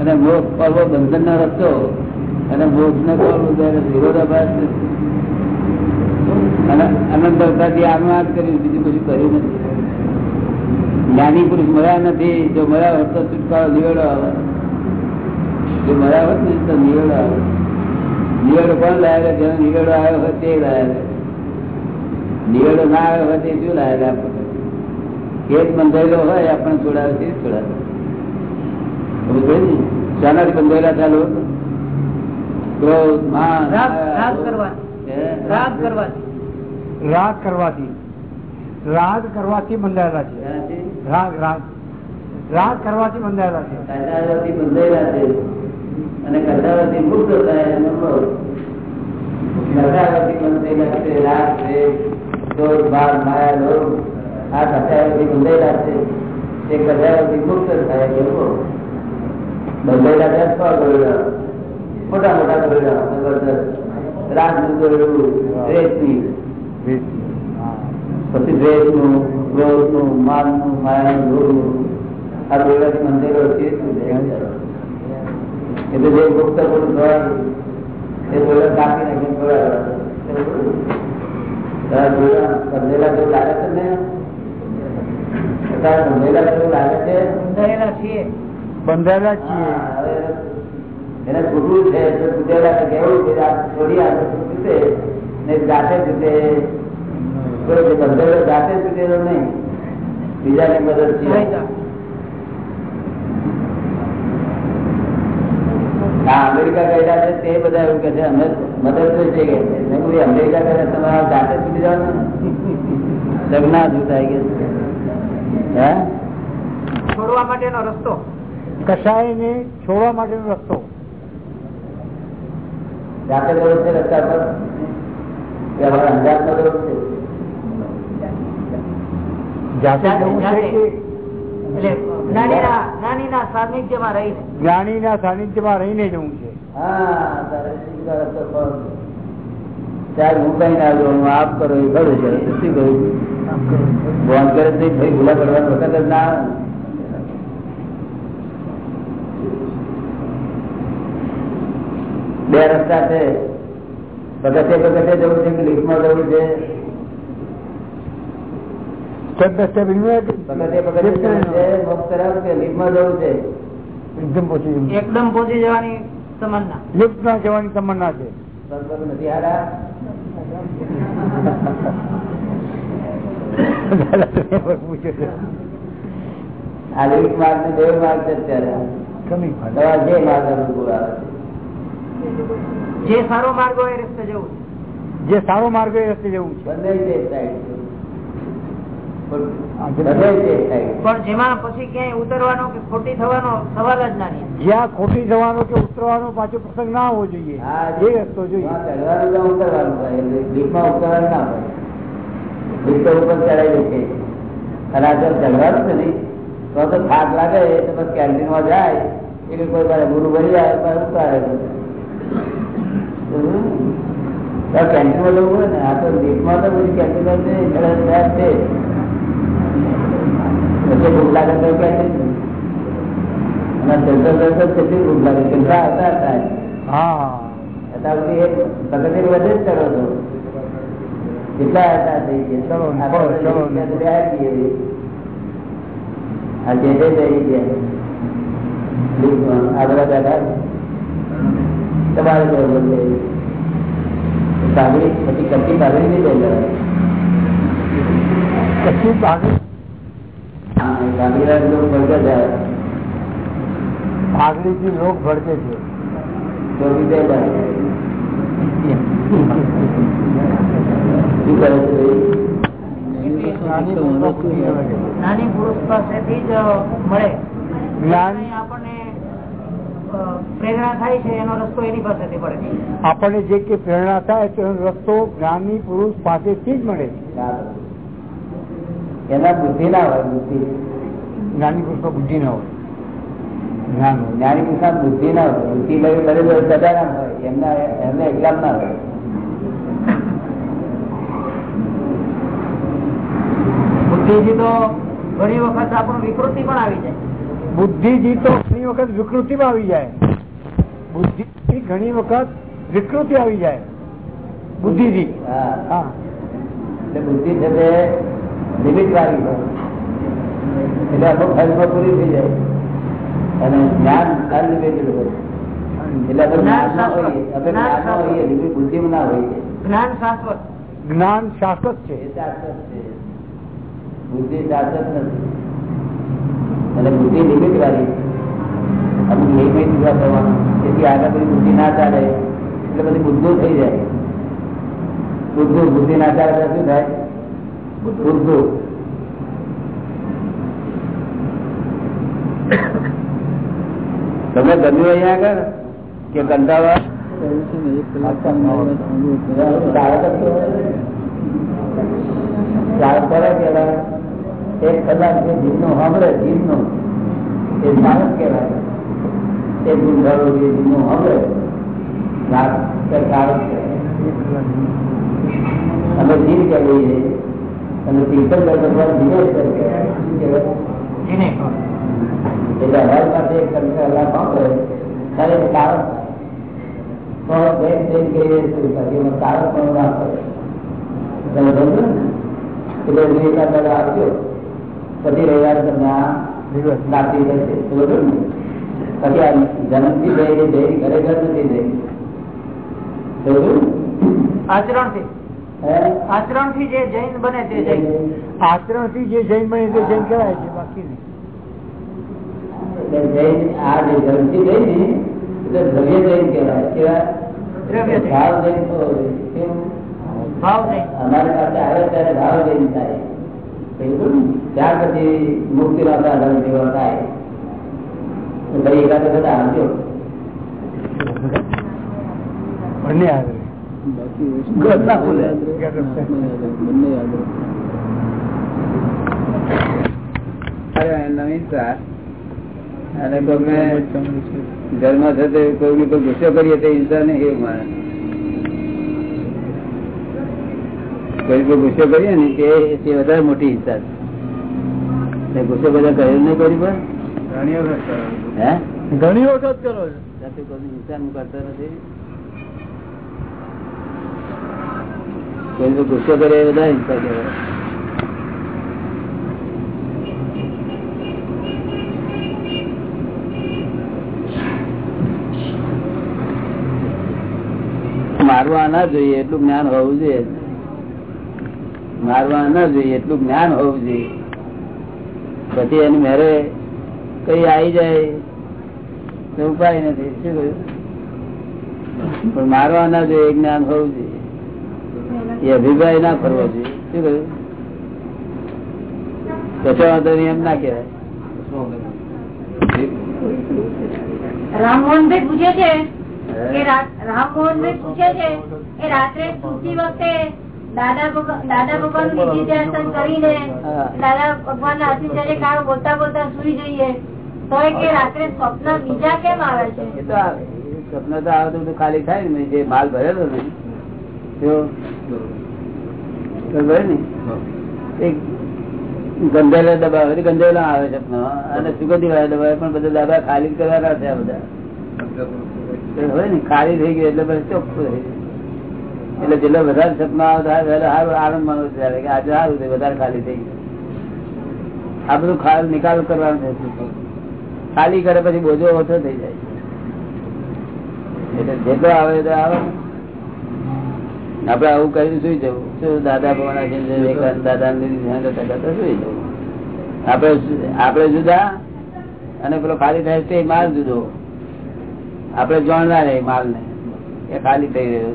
અને મોક્ષ પાડવો બંધન નો રસ્તો અને મોક્ષ ને પાડવું ત્યારે વિરોધાભાસ અનંત અવતારથી આમાં જ કર્યું બીજું કશું કર્યું નથી. જ્ઞાની પુરુષ મળ્યા નથી જો મળ્યા હોત તો છુટકારો નિવેડો આવે. જો મળ્યા હોત ને તો નિવેડો આવે. નિવેડો કોણ લાવેલો જેનો નિવેડો આવ્યો હોય તે લાવેલો નિવેડો ના આવ્યો હોય તે શું લાયેલા આપણે ખેત બંધાયેલો હોય આપણને છોડાવે છે છોડાવે ને? શાનાથી બંધાયેલા ચાલો. ક્રોધ માન રાગ કરવા. રાગ કરવાથી રાગ કરવાથી. રાગ કરવાથી બંધાયેલા છે. રાગ રાગ. રાગ કરવાથી બંધાયેલા છે. અને કરતાવાથી મુક્ત થાય રાગ. મોટા મોટા જબરદસ્ત. રાગનું ગોળીઓ, દ્વેષની. પછી દ્વેષનું ક્રોધનું માનનું માયાનું લોભનું આ ગોળીઓથી બંધાયેલો છે શું છે? એટલે જે ગુપ્ત પુરુષ હોય એ ગોળીઓ કાપી નાખીને છોડાવે. તારા ગોળીઓ બંધેલા જેવું લાગે છે ને તારા બંધેલા જેવું લાગે છે બંધાયેલા છીએ બંધાયેલા છીએ હા, હવે એને છૂટવું છે તો છૂટેલા છે કેવું છે આ છોડી આપે તો છૂટે ને જાતે છૂટે કોઈ જાતે છૂટેલો નહીં. બીજાની મદદ હા અમેરિકા ગયેલા છે તે બધા એવું કે છે અમે મદદ જોઈ છે કે અમેરિકા કરે તમારા જાતે છૂટી જવાનું લગ્ન છૂટાઈ ગયા હે? છોડવા માટેનો રસ્તો. કસાયને છોડવા માટેનો રસ્તો? જાતે કરો છે રસ્તા પર? અંદાજ જવું છે જાતે ના સાનિધ્યમાં રહીને. જ્ઞાનીના સાનિધ્યમાં રહીને જવું છે. હા તારે સીધા રસ્તા પર ચાર હું કઈ ના આવું આપ કરો એ ખરું છે. શું કહ્યું ફોન કરે. તો ભાઈ ભૂલા કરવાનો વખત જ ના બે રસ્તા છે. પગથે પગથે જવું છે કે લીફમાં જવું છે સ્ટેપ બાય સ્ટેપ પગથે પગથે જવું છે મોક્ષ તરફ કે લીફમાં જવું છે એકદમ પહોંચી એકદમ પહોંચી જવાની તમન્ના. જવાની તમન્ના છે. જે સારો માર્ગ હોય એ રસ્તે જવું. જે સારો માર્ગ એ રસ્તે જવું છે. બંને જ એક સાઈડ છે. હા, બંને જ એક સાઈડ પણ જેમાં પછી ક્યાંય ઉતરવાનો કે ખોટી થવાનો સવાલ જ ના જ્યાં ખોટી જવાનો કે ઉતરવાનો પાછો પ્રસંગ ના હોવો જોઈએ. એ રસ્તો જોઈએ. ઉતરવાનું ના હોય. તો ઉપર ચડાઈ દે અને આ ચડવાનું છે તો તો થાક લાગે તો બસ કેન્ટીનમાં જાય. એટલે કોઈ મારે ગુરુ ભરી જાય મારે ઉતારે કેન્ટીનમાં જવું હોય ને આ તો લીફમાં તો બધી કેન્ટીનમાં છે પછી ભૂખ લાગે તો કેન્ટીન અને ચડતો ચડતો કેટલી ભૂખ લાગે? કેટલા આવતા થાય હા. અત્યાર સુધી એક પગથિયે વધે જ ચડો છો કેટલા હતા થઈ ગયા ચલો, ચલો ને. આ તો બેસી ગઈ. આ જે તે ગયા. આ બધા બેઠા. તમારે બરોબર સાગરી પછી કચ્છી સાગરી નહીં કચ્છી જાય ભાગડીથી લોક ભડકે છે. ચોરી દે જાય શું કરે છે? નાની પુરુષ પાસેથી જ મળે. આપણને પ્રેરણા થાય છે એનો રસ્તો એની પાસેથી મળે આપણને જે કે પ્રેરણા થાય તો એનો રસ્તો જ્ઞાની પુરુષ પાસેથી જ મળે એના બુદ્ધિ ના હોય બુદ્ધિ. જ્ઞાની પુરુષમાં બુદ્ધિ ન હોય. જ્ઞાન હોય. જ્ઞાની પુરુષ બુદ્ધિ ના હોય. બુદ્ધિ લઈ બરેલો બધા ના હોય એમના એમને એકલા ના હોય બુદ્ધિજી તો ઘણી વખત આપણું વિકૃતિ પણ આવી જાય. બુદ્ધિજી તો ઘણી વખત વિકૃતિમાં આવી જાય. બુદ્ધિ ઘણી વખત વિકૃતિ આવી જાય. બુદ્ધિજી. હા. હા. એટલે બુદ્ધિ છે તે લિમિટ વાળી હોય. એટલે આખો હદમાં પૂરી થઈ જાય. અને જ્ઞાન અનલિમિટેડ હોય. એટલે આપણે જ્ઞાનમાં હોઈએ હોઈએ લિમિટ બુદ્ધિમાં ના હોઈએ. જ્ઞાન શાશ્વત જ્ઞાન શાશ્વત છે. શાશ્વત છે. બુદ્ધિ શાશ્વત નથી. અને બુદ્ધિ લિમિટ વાળી. અમુક લિમિટ પૂરા કરવાનું તેથી આગળ બધી બુદ્ધિ ના ચાલે એટલે બધી બુદ્ધો થઈ જાય. બુદ્ધુ બુદ્ધિ ના ચાલે શું થાય? બુદ્ધુ. તમે ગમ્યું અહીંયા આગળ કે કંટાળા કહ્યું છે ને એક કલાકમાં મારી વાત સાંભળો તો ચાર કરે કેવાય એક કલાક જે જીવનું સાંભળે જીવનું એ સારસ કહેવાય. એક ગુંધાળો જે જીવનું સાંભળે રાત કે સારસ કહેવાય અમે જીવ કહેવીએ અને તીર્થંકર ભગવાન દિનેશ્વર કહેવાય. શું કહેવાય? એટલે હર પાસે એક કલાક સાંભળે ત્યારે એ પણ બેન બેન કહીએ છીએ કે એમાં સારસ પણ ના કરે તમે સમજો ને? એટલે વિવેકા દાદા આવજો પછી રવિવાર તમને આ નાખી રહેશે બરોબર ને? પછી આ જન્મથી જઈ જઈ ખરેખર નથી જઈ. બરોબર આચરણથી હે? આચરણથી જે જૈન બને તે જૈન. આચરણથી જે જૈન બને તે જૈન કહેવાય છે બાકી નહીં. આ જે જન્મથી જઈ ને એટલે દ્રવ્ય જૈન કહેવાય. કેવાય દ્રવ્ય ભાવ જૈન કેવું? અમારી પાસે આવે ત્યારે ભાવ જૈન થાય. ત્યાર પછી મુક્તિ રાતા ધર્મ જેવા થાય. ભાઈ એકાદ બધા આવજો બંને આવે. બંને યાદ રહે નવીનતા અને છે. ઘરમાં થતો કોઈને કોઈ ગુસ્સો કરીએ તો હિંસા નહીં એવું માને. કોઈ કોઈ ગુસ્સો કરીએ ને તે વધારે મોટી હિંસા છે. ગુસ્સો બધા કર્યો નહીં કરી પણ હે? ઘણી વખત કરો છો. કોઈ હિંસા હું કરતો નથી. કોઈ કોઈ ગુસ્સો કરે એ બધા હિંસા કહેવાય મારવા ના જોઈએ એટલું જ્ઞાન હોવું જોઈએ. મારવા ના જોઈએ એટલું જ્ઞાન હોવું જોઈએ. પછી એની મેરે કઈ આવી જાય તો ઉપાય નથી. શું કહ્યું? પણ મારવા ના જોઈએ જ્ઞાન હોવું જોઈએ. એ અભિપ્રાય ના કરવો જોઈએ. શું કહ્યું? કશો વાંધો એમ ના કહેવાય. રામમોહનભાઈ પૂછે છે? દાદા દાદા દાદા સ્વપ્ન તો આવે. સ્વપ્ન ખાલી થાય ને, જે માલ ભરેલો ને ગંધેલા દબા હોય ગંધેલા આવે સ્વપ્ન અને સુગંધી વાળા દબાવે, પણ બધા દબા ખાલી કરવાના છે બધા. હોય ને ખાલી થઈ ગયું એટલે પછી ચોખ્ખું થઈ એટલે જેટલો વધારે સપના આવે સારું આનંદ માનવો ત્યારે કે આજે સારું છે, વધારે ખાલી થઈ ગયું. આ બધું ખાલ નિકાલ કરવાનો ખાલી કરે પછી બોજો ઓછો થઈ જાય. એટલે જેટલો આવે તો આવે આપડે આવું કરીને સુઈ જવું. શું દાદા ભગવાન દાદા સુઈ જવું. આપડે આપડે જુદા અને પેલો ખાલી થાય તે માલ જુદો. આપડે જાણનાર એ માલ ને એ ખાલી થઈ રહ્યો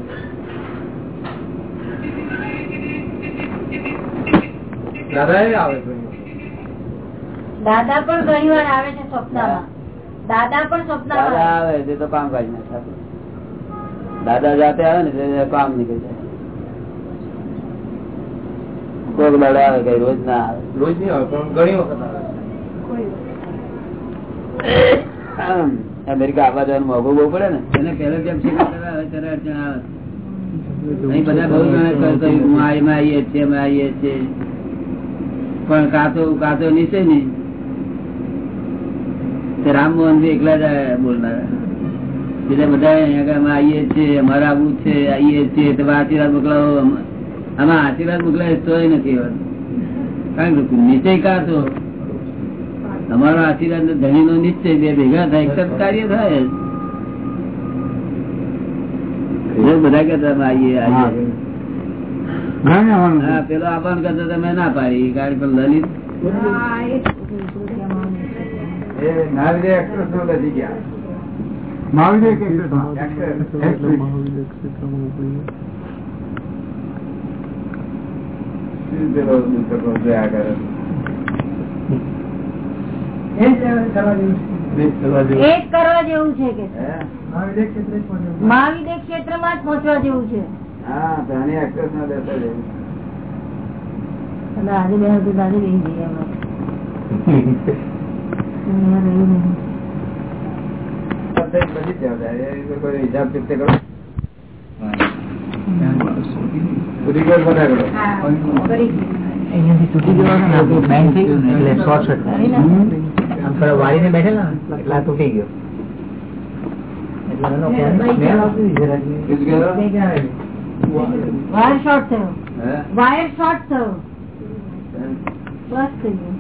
દાદા પણ ઘણી વાર આવે છે સ્વપ્નમાં. દાદા પણ સ્વપ્નમાં આવે. આવે તો કામ દાદા જાતે આવે ને કામ નીકળી જાય. કોક દાડો આવે કઈ રોજ ના આવે. રોજ નહીં આવે પણ ઘણી વખત આવે અમેરિકા આવવા જવાનું મોઘું બહુ પડે ને? એને પહેલો કેમ રામમોહન એકલા જ બોલનારા. બીજા બધા અહીંયા અમે છીએ, અમારે આવું છે આવીએ છીએ તમે આશીર્વાદ મોકલાવો. આમાં આશીર્વાદ મોકલાય તોય નથી કારણ કે નીચે કાતો અમારો આશીર્વાદ ધણી નો નિશ્ચય બે ભેગા થાય એક કાર્ય થાય બધા કહેતા આવીએ આવીએ પેલો આપણ કરતા તમે ના પાડી કારણ કે લલિત. મહાવીર મહાવીર ક્ષેત્રમાં ઉપડી ગયા. શું પેલો દુઃખકો જોયા કરે એ જ કરવા જેવું છે. કે મહાવિદ્ય ક્ષેત્રે ક્ષેત્રમાં જ પહોંચવા જેવું છે. હા પ્રાણી એક્સપ્રેસ ના દેતા જેવું. આજે બે હતું આજે રહી જઈએ. અહીંયાથી તૂટી ગયો બેન્ડ થઈ ગયું ને એટલે શોર્ટ સર્કિટ થોડા વાળીને બેઠેલા ને તૂટી ગયો. એટલે એનો સ્મેલ આવતી હતી જરાક. શું કહેલો? વાયર શોર્ટ થયો. વાયર શોર્ટ થયો. બસ થઈ ગયું.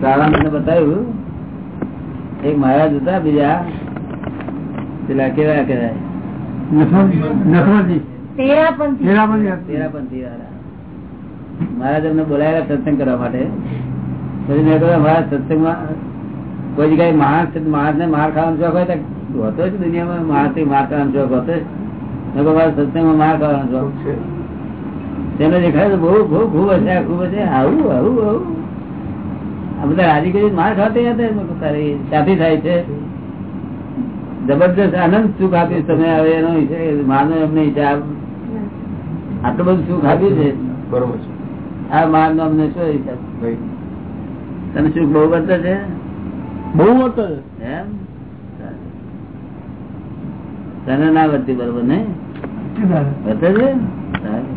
શાળા મને બતાવ્યું. એક મહારાજ હતા બીજા પેલા કેવા કહેવાય? નસવાજી મહારાજ અમને બોલાયેલા સત્સંગ કરવા માટે. પછી મેં કહ્યું મારા સત્સંગમાં કોઈ જગ્યાએ માણસ માણસ ને માર ખાવાનો શોખ હોય તો હોતો જ દુનિયામાં માણસથી માર ખાવાનો શોખ હતો જ. મારા સત્સંગમાં માર ખાવાનો શોખ. છે. તેને દેખાય તો બહુ બહુ ખૂબ હશે ખૂબ હશે. આવું આવું આવું. આ બધા રાજી કરી માર ખાતે હતા. તારી સાથી થાય છે? જબરદસ્ત આનંદ સુખ આપ્યું તમે હવે એનો માનો મારનો અમને હિસાબ આટલું બધું સુખ આપ્યું છે? બરોબર છે. આ માર નો અમને શું તમે સુખ બહુ કરતા છે? બહુ હતો એમ? તને ના વધતી બરોબર ને વધે છે? સારું.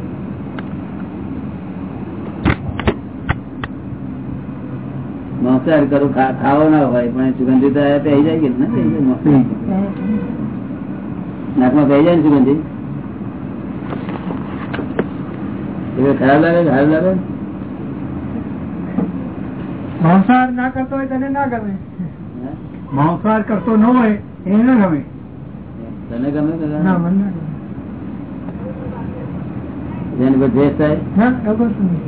કરું ખાવો ના હોય પણ સુગંધિત આયા તો આવી જાય કે ને નાકમાં પહી જાય ને સુગંધી એટલે ખરાબ લાગે કે સારું લાગે માંસાહાર ના કરતો હોય તેને ના ગમે હે? માંસાહાર કરતો ન હોય એને ના ગમે તને ગમે કે ના ગમે? મને ના ગમે જેને પર દ્વેષ થાય ના એવું કશું નહીં.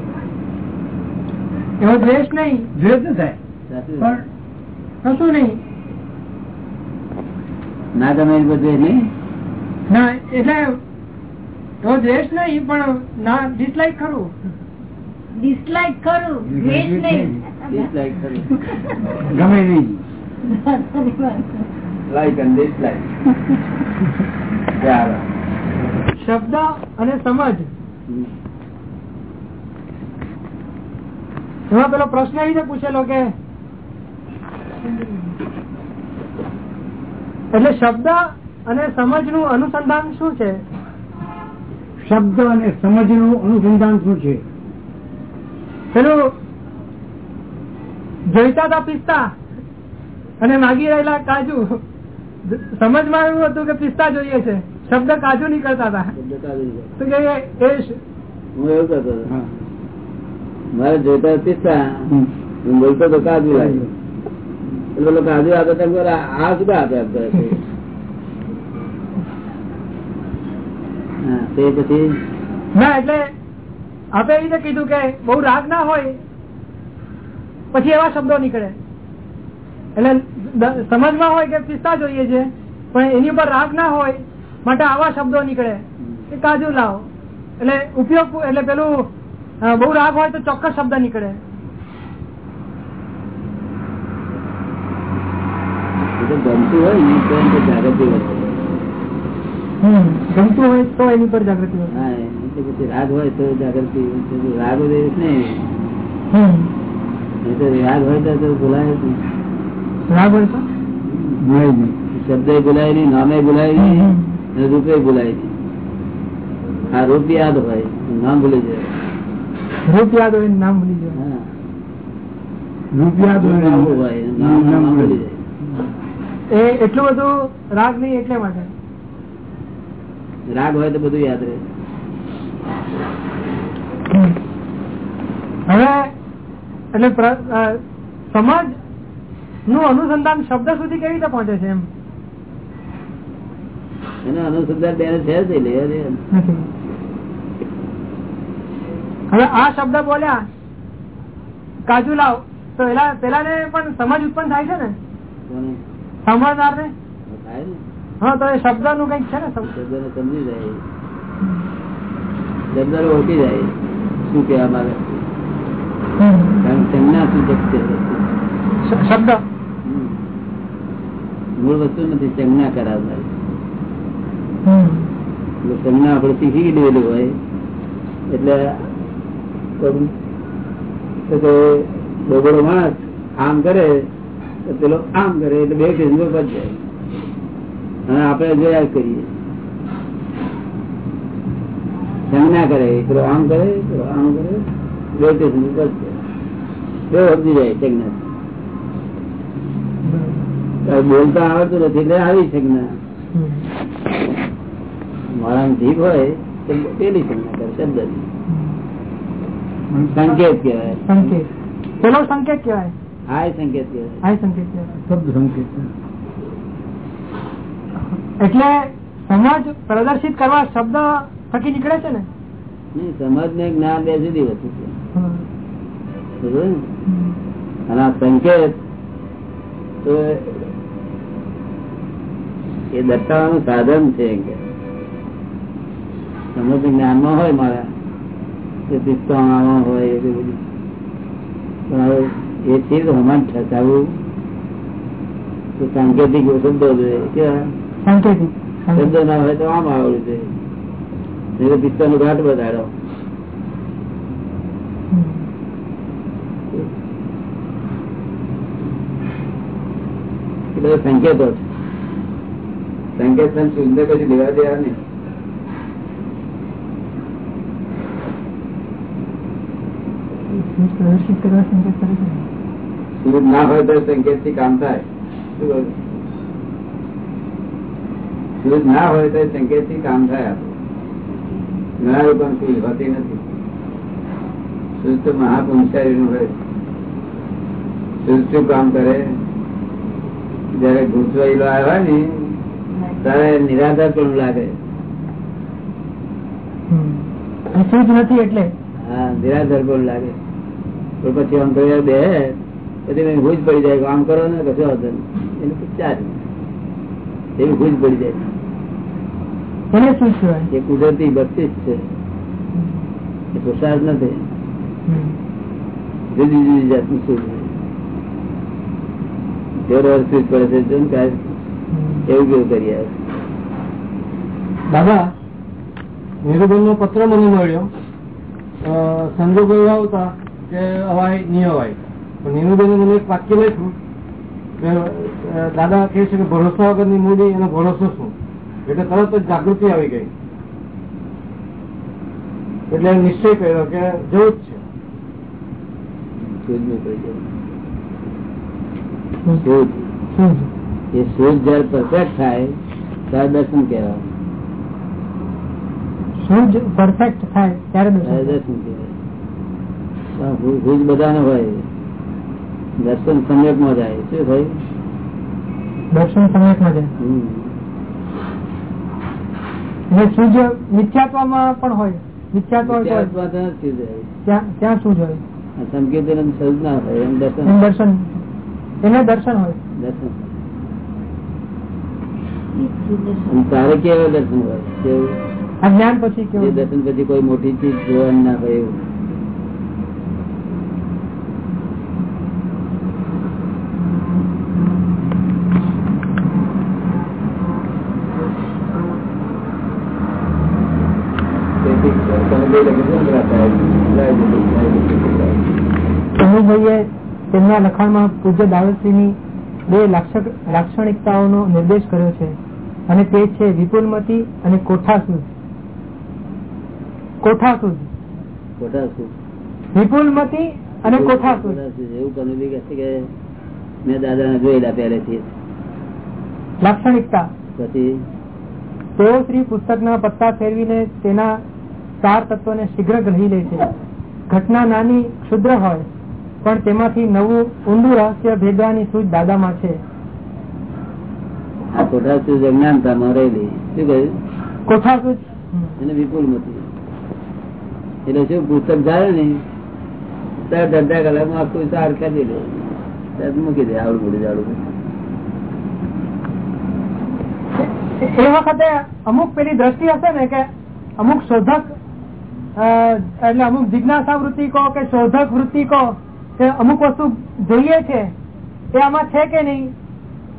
એવો દ્વેષ નહીં દ્વેષ ન થાય સાચું? પણ કશું નહીં ના ગમે એની પર દ્વેષ નહીં ના એટલે એવો દ્વેષ નહીં પણ ના ડિસલાઈક ખરું. ડિસલાઈક ખરું દ્વેષ નહીં. ડિસલાઈક ખરું. ગમે નહીં. લાઈક અને ડિસલાઈક ચાલો. શબ્દ અને સમજ. એમાં પેલો પ્રશ્ન એ રીતે પૂછેલો કે એટલે શબ્દ અને સમજનું અનુસંધાન શું છે? શબ્દ અને સમજનું અનુસંધાન શું છે? પેલું જોઈતા હતા પિસ્તા અને માગી રહેલા કાજુ. સમજમાં એવું હતું કે પિસ્તા જોઈએ છે. શબ્દ કાજુ નીકળતા હતા. તો કે હું એવું કરતો હતો. મારે જોઈતા પિસ્તા હું બોલતો તો કાજુ લાગ્યો. એટલે કાજુ આપે આ સુધા આપે એમ કરે છે. હા, તે પછી? ના એટલે આપે એ કીધું કે બહુ રાગ ના હોય પછી એવા શબ્દો નીકળે. એટલે સમજમાં હોય કે પિસ્તા જોઈએ છે પણ એની ઉપર રાગ ના હોય માટે આવા શબ્દો નીકળે. કે કાજુ લાવો. એટલે ઉપયોગ એટલે પેલું બહુ રાગ હોય તો ચોક્કસ શબ્દ નીકળે. ગમતું હોય ને જાગૃતિ વધે ગમતું હોય તો એની પર જાગૃતિ હોય. રાગ હોય તો જાગૃતિ રાગ હોય તો રાગ હોય તો તો ભૂલાય રાગ હોય તો? શબ્દ ભૂલાય નહીં નામે ભૂલાય નહીં રૂપે ભૂલાય નહીં. આ રૂપ યાદ હોય નામ ભૂલી જાય. રૂપ યાદ હોય નામ ભૂલી જાય. હા. રૂપ યાદ હોય નામ નામ ભૂલી જાય. એ એટલું બધું રાગ નહીં એટલે માટે. રાગ હોય તો બધું યાદ રહે. હવે એટલે સમાજનું અનુસંધાન શબ્દ સુધી કેવી રીતે પહોંચે છે એમ? એનો અનુસંધાન બેને છે હવે આ શબ્દ બોલ્યા કાજુ લાવ તો પેલા ને પણ સમજ ઉત્પન્ન થાય છે ને? સમજદાર ને થાય ને. હા તો એ શબ્દનું કંઈક છે ને શબ્દ. સમજી જાય. શબ્દ ઓળખી જાય. શું કેવા માંગે કારણ સૂચક છે? શબ્દ. મૂળ વસ્તુ નથી ચંગના કરાવનાર. ચંગના આપણે શીખી ગયેલું હોય. એટલે તો માણસ આમ કરે તો પેલો આમ કરે એટલે બે કેન્દ્રો પર જાય. અને આપણે જોયા જ કરીએ. સંજ્ઞા કરે પેલો આમ કરે પેલો આમ કરે બે પર બે સમજી જાય સંજ્ઞા બોલતા આવડતું નથી એટલે આવી સંજ્ઞા. મારા જીભ હોય તો પેલી સંજ્ઞા કરે શબ્દ સંકેત કહેવાય. સંકેત. પેલો સંકેત કહેવાય. હાય સંકેત કહેવાય. હાય સંકેત કહેવાય. શબ્દ સંકેત એટલે સમાજ પ્રદર્શિત કરવા શબ્દ થકી નીકળે છે ને? સમાજ ને જ્ઞાન બે જુદી વસ્તુ છે. અને આ સંકેત તો એ દર્શાવવાનું સાધન છે સમજ જ્ઞાનમાં હોય મારા. એ પિસ્તો હોય, એ બધું. એ છે હમણાં ઠસાવું સાંકેતિક શબ્દો જોઈએ. કેવા શબ્દ ના હોય તો આમ આવડવું જોઈએ નહીં તો પિસ્તો નો ઘાટ સંકેતો છે. સંકેત સુંદર કશું લેવા દેવા નહીં. છે ના હોય તો સંકેતથી કામ થાય. શું કહ્યું? શુદ્ધ ના હોય તો સંકેતથી કામ થાય આપણું. ઘણા લોકો હોતી નથી. શુદ્ધ તો નું હોય. શુદ્ધ શું કામ કરે? જયારે ઘૂંચવાયેલો આવ્યા ને ત્યારે નિરાધાર પણ લાગે. નથી એટલે? હા નિરાધાર પણ લાગે. પણ પછી આમ તો બે પછી ભૂજ પડી જાય. આમ કરો ને કશો હતો એનું ચાલે. એવી ભૂજ પડી જાય. એને શું કહેવાય. એ કુદરતી બક્ષિસ છે. એ પુરુષાર્થ નથી. જુદી જુદી જાતનું સુખ તેર સુખ પડે છે જો ને એવું કેવું કરી આવે દાદા નિરુબેન નો પત્ર મને મળ્યો. સંજોગો એવા આવતા કે અવાય નહીં અવાય. પણ નીરુબેને મને એક વાક્ય લખ્યું કે દાદા કહે છે કે ભરોસા વગરની મૂડી એનો ભરોસો શું? એટલે તરત જ જાગૃતિ આવી ગઈ. એટલે નિશ્ચય કર્યો કે જવું જ છે. સૂઝ જયારે પરફેક્ટ થાય ત્યારે દર્શન કહેવાય. શુદ્ધ પરફેક્ટ થાય ત્યારે દર્શન કહેવાય. સૂઝ બધાને હોય. દર્શન સંયોગમાં જાય. શું ભાઈ દર્શન સમ્યકમાં જાય. મિથ્યાત્વમાં પણ હોય મિથ્યાત્વ. ત્યાં હોય? સંકેતન ના હોય એમ દર્શન. દર્શન. એને દર્શન હોય. દર્શન. તારે કેવા દર્શન હોય? કેવું? આ જ્ઞાન પછી કેવું? દર્શન પછી કોઈ મોટી ચીજ જોવાનું ના હોય એવું. તેમના લખાણમાં પૂજ્ય દાવતસિંહની બે લાક્ષણિકતાઓનો નિર્દેશ કર્યો છે અને તે છે વિપુલમતી અને કોઠાસુદ કોઠાસુદ કોઠાસુદ વિપુલમતી અને કોઠાસુદ એવું કનું બી કહે છે કે મેં દાદા જોયેલા પહેલેથી લાક્ષણિકતા. પછી? તેઓ શ્રી પુસ્તકના પત્તા ફેરવીને તેના ચાર તત્વોને શીઘ્ર ગ્રહી લે છે. ઘટના નાની ક્ષુદ્ર હોય. પણ તેમાંથી નવું ઊંડું રહસ્ય ભેદવાની સૂઝ દાદામાં છે. આ ખોટા શું અજ્ઞાનતામાં રહેલી. શું કહ્યું? કોઠાસુદ એને વિપુલ મતી એટલે શું પુસ્તક જાય ને? અડધા કલાકમાં આખું સાર મૂકી દે આવડું મોડું જાડું. એ વખતે અમુક પેલી દ્રષ્ટિ હશે ને કે અમુક શોધક એટલે અમુક જિજ્ઞાસા વૃત્તિ કહો કે શોધક વૃત્તિ કહો કે અમુક વસ્તુ જોઈએ છે એ આમાં છે કે નહીં?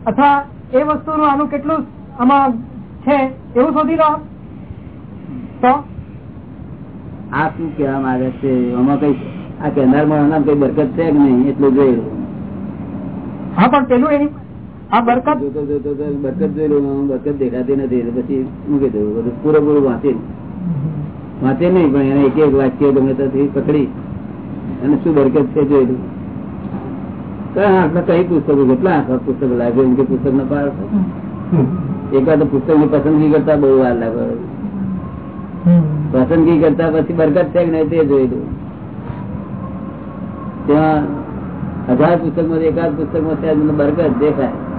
અથવા એ વસ્તુનું આનું કેટલું આમાં છે એવું શોધી લો. તો? આ શું કેવા માંગે છે? આમાં કઈ આ કેનારમાં કઈ બરકત છે કે નહીં? એટલું જોયેલું હા પણ પેલું એની આ બરકત જોતો જોતો બરકત જોયેલું આમાં બરકત દેખાતી નથી. પછી મૂકી દઉં બધું પૂરેપૂરું વાંચી. વાંચે નહીં પણ એને એક એક વાક્ય ગમે ત્યાંથી પકડી. અને શું બરકત છે જોયેલું કયા આટલા કઈ પુસ્તકો કેટલા આખા પુસ્તકો લાગ્યો કે પુસ્તક ના પાર એકવાર તો પુસ્તકની પસંદગી કરતા બહુ વાર લાગે પસંદગી કરતા પછી બરકત છે કે નહીં તે જોયેલું ત્યાં હજાર પુસ્તકમાં એકાદ પુસ્તકમાં ત્યાં બરકત દેખાય.